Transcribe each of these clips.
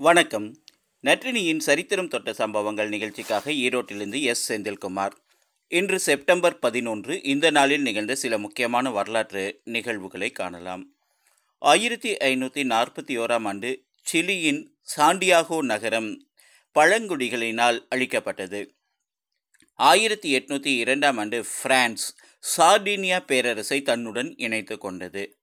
வணக்கம். நற்றினியின் சரித்திரம் தொட்ட சம்பவங்கள் நிகழ்ச்சிக்காக ஈரோட்டிலிருந்து எஸ். செந்தில்குமார். இன்று செப்டம்பர் பதினொன்று இந்த நாளில் நிகழ்ந்த சில முக்கியமான வரலாற்று நிகழ்வுகளை காணலாம். ஆயிரத்தி ஐநூற்றி நாற்பத்தி ஓராம் ஆண்டு சிலியின் சாண்டியாகோ நகரம் பழங்குடிகளினால் அழிக்கப்பட்டது. ஆயிரத்தி எட்நூற்றி இரண்டாம் ஆண்டு பிரான்ஸ் சார்டினியா பேரரசை தன்னுடன் இணைத்து கொண்டது.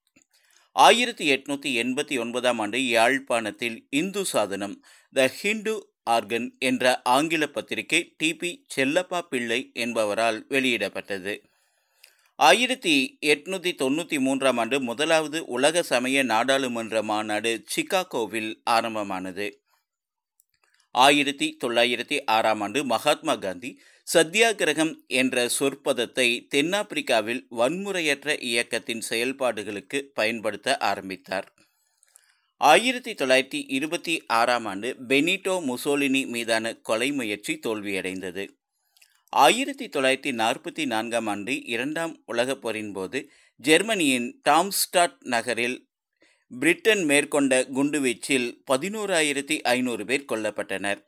ஆயிரத்தி எட்நூற்றி எண்பத்தி ஒன்பதாம் ஆண்டு யாழ்ப்பாணத்தில் இந்து சாதனம் த ஹிந்து ஆர்கன் என்ற ஆங்கில பத்திரிகை டிபி செல்லப்பா பிள்ளை என்பவரால் வெளியிடப்பட்டது. ஆயிரத்தி எட்நூற்றி தொண்ணூற்றி மூன்றாம் ஆண்டு முதலாவது உலக சமய நாடாளுமன்ற மாநாடு சிகாகோவில் ஆரம்பமானது. ஆயிரத்தி தொள்ளாயிரத்தி ஆறாம் ஆண்டு மகாத்மா காந்தி சத்தியாகிரகம் என்ற சொற்பதத்தை தென்னாப்பிரிக்காவில் வன்முறையற்ற இயக்கத்தின் செயல்பாடுகளுக்கு பயன்படுத்த ஆரம்பித்தார். ஆயிரத்தி தொள்ளாயிரத்தி இருபத்தி ஆறாம் ஆண்டு பெனிட்டோ முசோலினி மீதான கொலை முயற்சி தோல்வியடைந்தது. ஆயிரத்தி தொள்ளாயிரத்தி நாற்பத்தி நான்காம் ஆண்டு இரண்டாம் உலகப் போரின் போது ஜெர்மனியின் டாம்ஸ்டாட் நகரில் பிரிட்டன் மேற்கொண்ட குண்டுவீச்சில் பதினோராயிரத்தி ஐநூறு பேர் கொல்லப்பட்டனர்.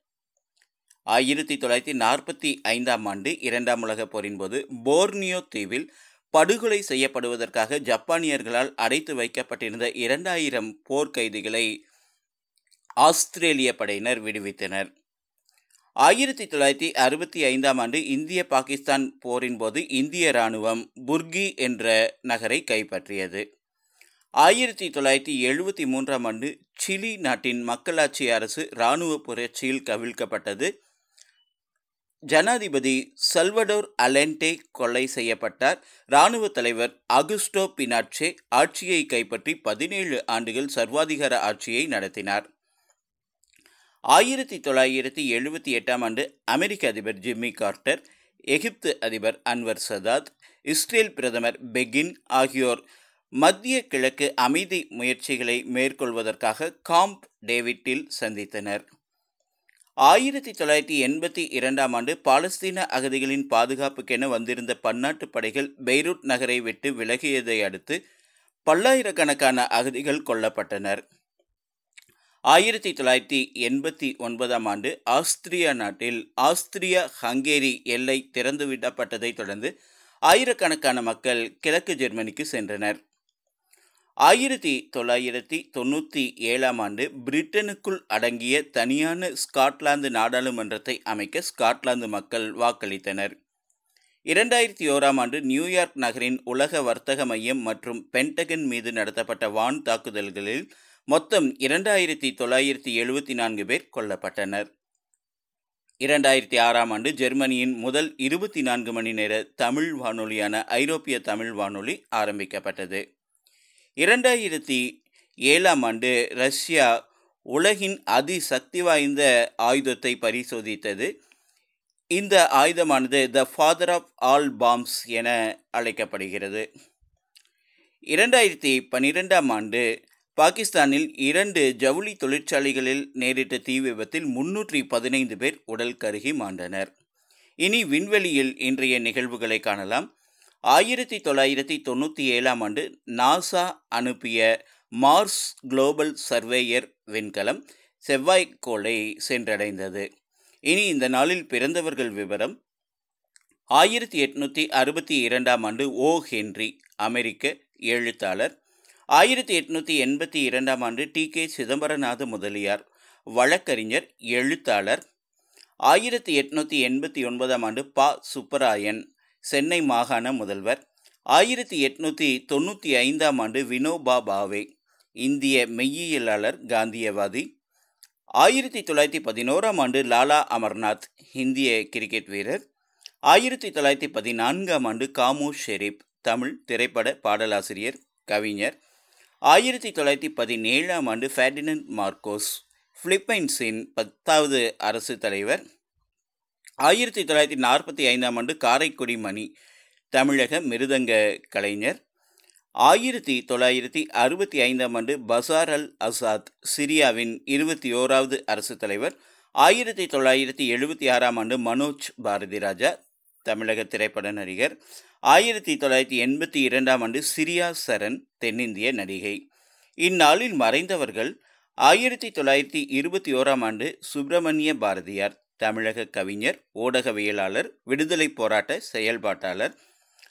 ஆயிரத்தி தொள்ளாயிரத்தி நாற்பத்தி ஐந்தாம் ஆண்டு இரண்டாம் உலகப் போரின் போது போர்னியோ தீவில் படுகொலை செய்யப்படுவதற்காக ஜப்பானியர்களால் அடைத்து வைக்கப்பட்டிருந்த இரண்டாயிரம் போர்க்கைதிகளை ஆஸ்திரேலிய படையினர் விடுவித்தனர். ஆயிரத்தி தொள்ளாயிரத்தி அறுபத்தி ஐந்தாம் ஆண்டு இந்திய பாகிஸ்தான் போரின் போது இந்திய இராணுவம் புர்கி என்ற நகரை கைப்பற்றியது. ஆயிரத்தி தொள்ளாயிரத்தி எழுபத்தி மூன்றாம் ஆண்டு சிலி நாட்டின் மக்களாட்சி அரசு இராணுவ புரட்சியில் கவிழ்க்கப்பட்டது. ஜனாதிபதி சல்வடோர் அலென்டே கொலை செய்யப்பட்டார். இராணுவ தலைவர் அகுஸ்டோ பினாட்சே ஆட்சியை கைப்பற்றி பதினேழு ஆண்டுகள் சர்வாதிகார ஆட்சியை நடத்தினார். ஆயிரத்தி தொள்ளாயிரத்தி எழுபத்தி எட்டாம் ஆண்டு அமெரிக்க அதிபர் ஜிம்மி கார்ட்டர் எகிப்து அதிபர் அன்வர் சதாத் இஸ்ரேல் பிரதமர் பெகின் ஆகியோர் மத்திய கிழக்கு அமைதி முயற்சிகளை மேற்கொள்வதற்காக காம்ப் டேவிட்டில் சந்தித்தனர். ஆயிரத்தி தொள்ளாயிரத்தி எண்பத்தி இரண்டாம் ஆண்டு பாலஸ்தீன அகதிகளின் பாதுகாப்புக்கென வந்திருந்த பன்னாட்டு படைகள் பெய்ரூட் நகரை விட்டு விலகியதை அடுத்து பல்லாயிரக்கணக்கான அகதிகள் கொல்லப்பட்டனர். ஆயிரத்தி தொள்ளாயிரத்தி எண்பத்தி ஒன்பதாம் ஆண்டு ஆஸ்திரியா நாட்டில் ஆஸ்திரியா ஹங்கேரி எல்லை திறந்துவிடப்பட்டதைத் தொடர்ந்து ஆயிரக்கணக்கான மக்கள் கிழக்கு ஜெர்மனிக்கு சென்றனர். ஆயிரத்தி தொள்ளாயிரத்தி தொண்ணூற்றி ஏழாம் ஆண்டு பிரிட்டனுக்குள் அடங்கிய தனியான ஸ்காட்லாந்து நாடாளுமன்றத்தை அமைக்க ஸ்காட்லாந்து மக்கள் வாக்களித்தனர். இரண்டாயிரத்தி ஓராம் ஆண்டு நியூயார்க் நகரின் உலக வர்த்தக மையம் மற்றும் பென்டகன் மீது நடத்தப்பட்ட வான் தாக்குதல்களில் மொத்தம் இரண்டாயிரத்தி தொள்ளாயிரத்தி எழுபத்தி நான்கு பேர் கொல்லப்பட்டனர். இரண்டாயிரத்தி ஆறாம் ஆண்டு ஜெர்மனியின் முதல் இருபத்தி நான்கு மணி நேர தமிழ் வானொலியான ஐரோப்பிய தமிழ் வானொலி ஆரம்பிக்கப்பட்டது. இரண்டாயிரத்தி ஏழாம் ஆண்டு ரஷ்யா உலகின் அதிசக்தி வாய்ந்த ஆயுதத்தை பரிசோதித்தது. இந்த ஆயுதமானது the father of all bombs என அழைக்கப்படுகிறது. இரண்டாயிரத்தி பன்னிரெண்டாம் ஆண்டு பாகிஸ்தானில் இரண்டு ஜவுளி தொழிற்சாலைகளில் நேரிட்ட தீ விபத்தில் முன்னூற்றி பதினைந்து பேர் உடல் கருகி மாண்டனர். இனி விண்வெளியில் இன்றைய நிகழ்வுகளை காணலாம். ஆயிரத்தி தொள்ளாயிரத்தி தொண்ணூற்றி ஏழாம் ஆண்டு நாசா அனுப்பிய மார்ஸ் குளோபல் சர்வேயர் விண்கலம் செவ்வாய்க்கோளை சென்றடைந்தது. இனி இந்த நாளில் பிறந்தவர்கள் விவரம். ஆயிரத்தி எட்நூற்றி அறுபத்தி இரண்டாம் ஆண்டு ஓ. ஹென்றி அமெரிக்க எழுத்தாளர். ஆயிரத்தி எட்நூற்றி எண்பத்தி இரண்டாம் ஆண்டு டி. கே. சிதம்பரநாத முதலியார் வழக்கறிஞர் எழுத்தாளர். ஆயிரத்தி எட்நூற்றி எண்பத்தி ஒன்பதாம் ஆண்டு ப. சுப்பராயன் சென்னை மாகாண முதல்வர். ஆயிரத்தி எட்நூற்றி தொண்ணூற்றி ஐந்தாம் ஆண்டு வினோபா பாவே இந்திய மெய்யியலாளர் காந்தியவாதி. ஆயிரத்தி தொள்ளாயிரத்தி பதினோராம் ஆண்டு லாலா அமர்நாத் இந்திய கிரிக்கெட் வீரர். ஆயிரத்தி தொள்ளாயிரத்தி பதினான்காம் ஆண்டு காமு ஷெரீப் தமிழ் திரைப்பட பாடலாசிரியர் கவிஞர். ஆயிரத்தி தொள்ளாயிரத்தி பதினேழாம் ஆண்டு ஃபேர்டினன் மார்க்கோஸ் பிலிப்பைன்ஸின் பத்தாவது அரசு தலைவர். ஆயிரத்தி தொள்ளாயிரத்தி நாற்பத்தி ஐந்தாம் ஆண்டு காரைக்குடி மணி தமிழக மிருதங்க கலைஞர். ஆயிரத்தி தொள்ளாயிரத்தி அறுபத்தி ஐந்தாம் ஆண்டு பசார் அல் அசாத் சிரியாவின் இருபத்தி ஓராவது அரசு தலைவர். ஆயிரத்தி தொள்ளாயிரத்தி எழுபத்தி ஆறாம் ஆண்டு மனோஜ் பாரதி ராஜா தமிழக திரைப்பட நடிகர். ஆயிரத்தி தொள்ளாயிரத்தி எண்பத்தி இரண்டாம் ஆண்டு சிரியா சரண் தென்னிந்திய நடிகை. இந்நாளில் மறைந்தவர்கள் ஆயிரத்தி தொள்ளாயிரத்தி இருபத்தி ஓராம் ஆண்டு சுப்பிரமணிய பாரதியார். தமிழக கவிஞர் ஊடகவியலாளர் விடுதலை போராட்ட செயல்பாட்டாளர்.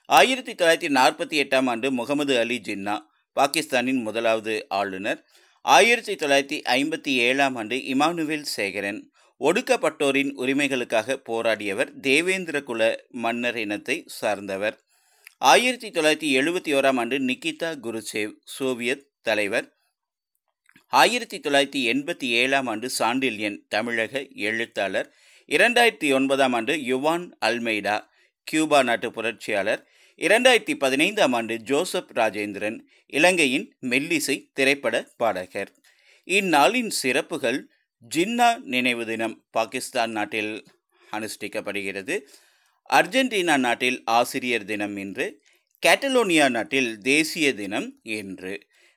ஆயிரத்தி தொள்ளாயிரத்தி நாற்பத்தி எட்டாம் ஆண்டு முகமது அலி ஜின்னா பாகிஸ்தானின் முதலாவது ஆளுநர். ஆயிரத்தி தொள்ளாயிரத்தி ஐம்பத்தி ஏழாம் ஆண்டு இமானுவேல் சேகரன் ஒடுக்கப்பட்டோரின் உரிமைகளுக்காக போராடியவர் தேவேந்திர குல மன்னர் இனத்தை சார்ந்தவர். ஆயிரத்தி தொள்ளாயிரத்தி எழுபத்தி ஓராம் ஆண்டு நிக்கிதா குருசேவ் சோவியத் தலைவர். ஆயிரத்தி தொள்ளாயிரத்தி எண்பத்தி ஏழாம் ஆண்டு சாண்டில்யன் தமிழக எழுத்தாளர் இரண்டாயிரத்தி ஒன்பதாம் ஆண்டு யுவான் அல்மெய்டா கியூபா நாட்டு புரட்சியாளர் இரண்டாயிரத்தி பதினைந்தாம் ஆண்டு ஜோசப் ராஜேந்திரன் இலங்கையின் மெல்லிசை திரைப்பட பாடகர். இந்நாளின் சிறப்புகள் ஜின்னா நினைவு தினம் பாகிஸ்தான் நாட்டில் அனுஷ்டிக்கப்படுகிறது. அர்ஜென்டினா நாட்டில் ஆசிரியர் தினம் இன்று கேட்டலோனியா நாட்டில் தேசிய தினம் என்று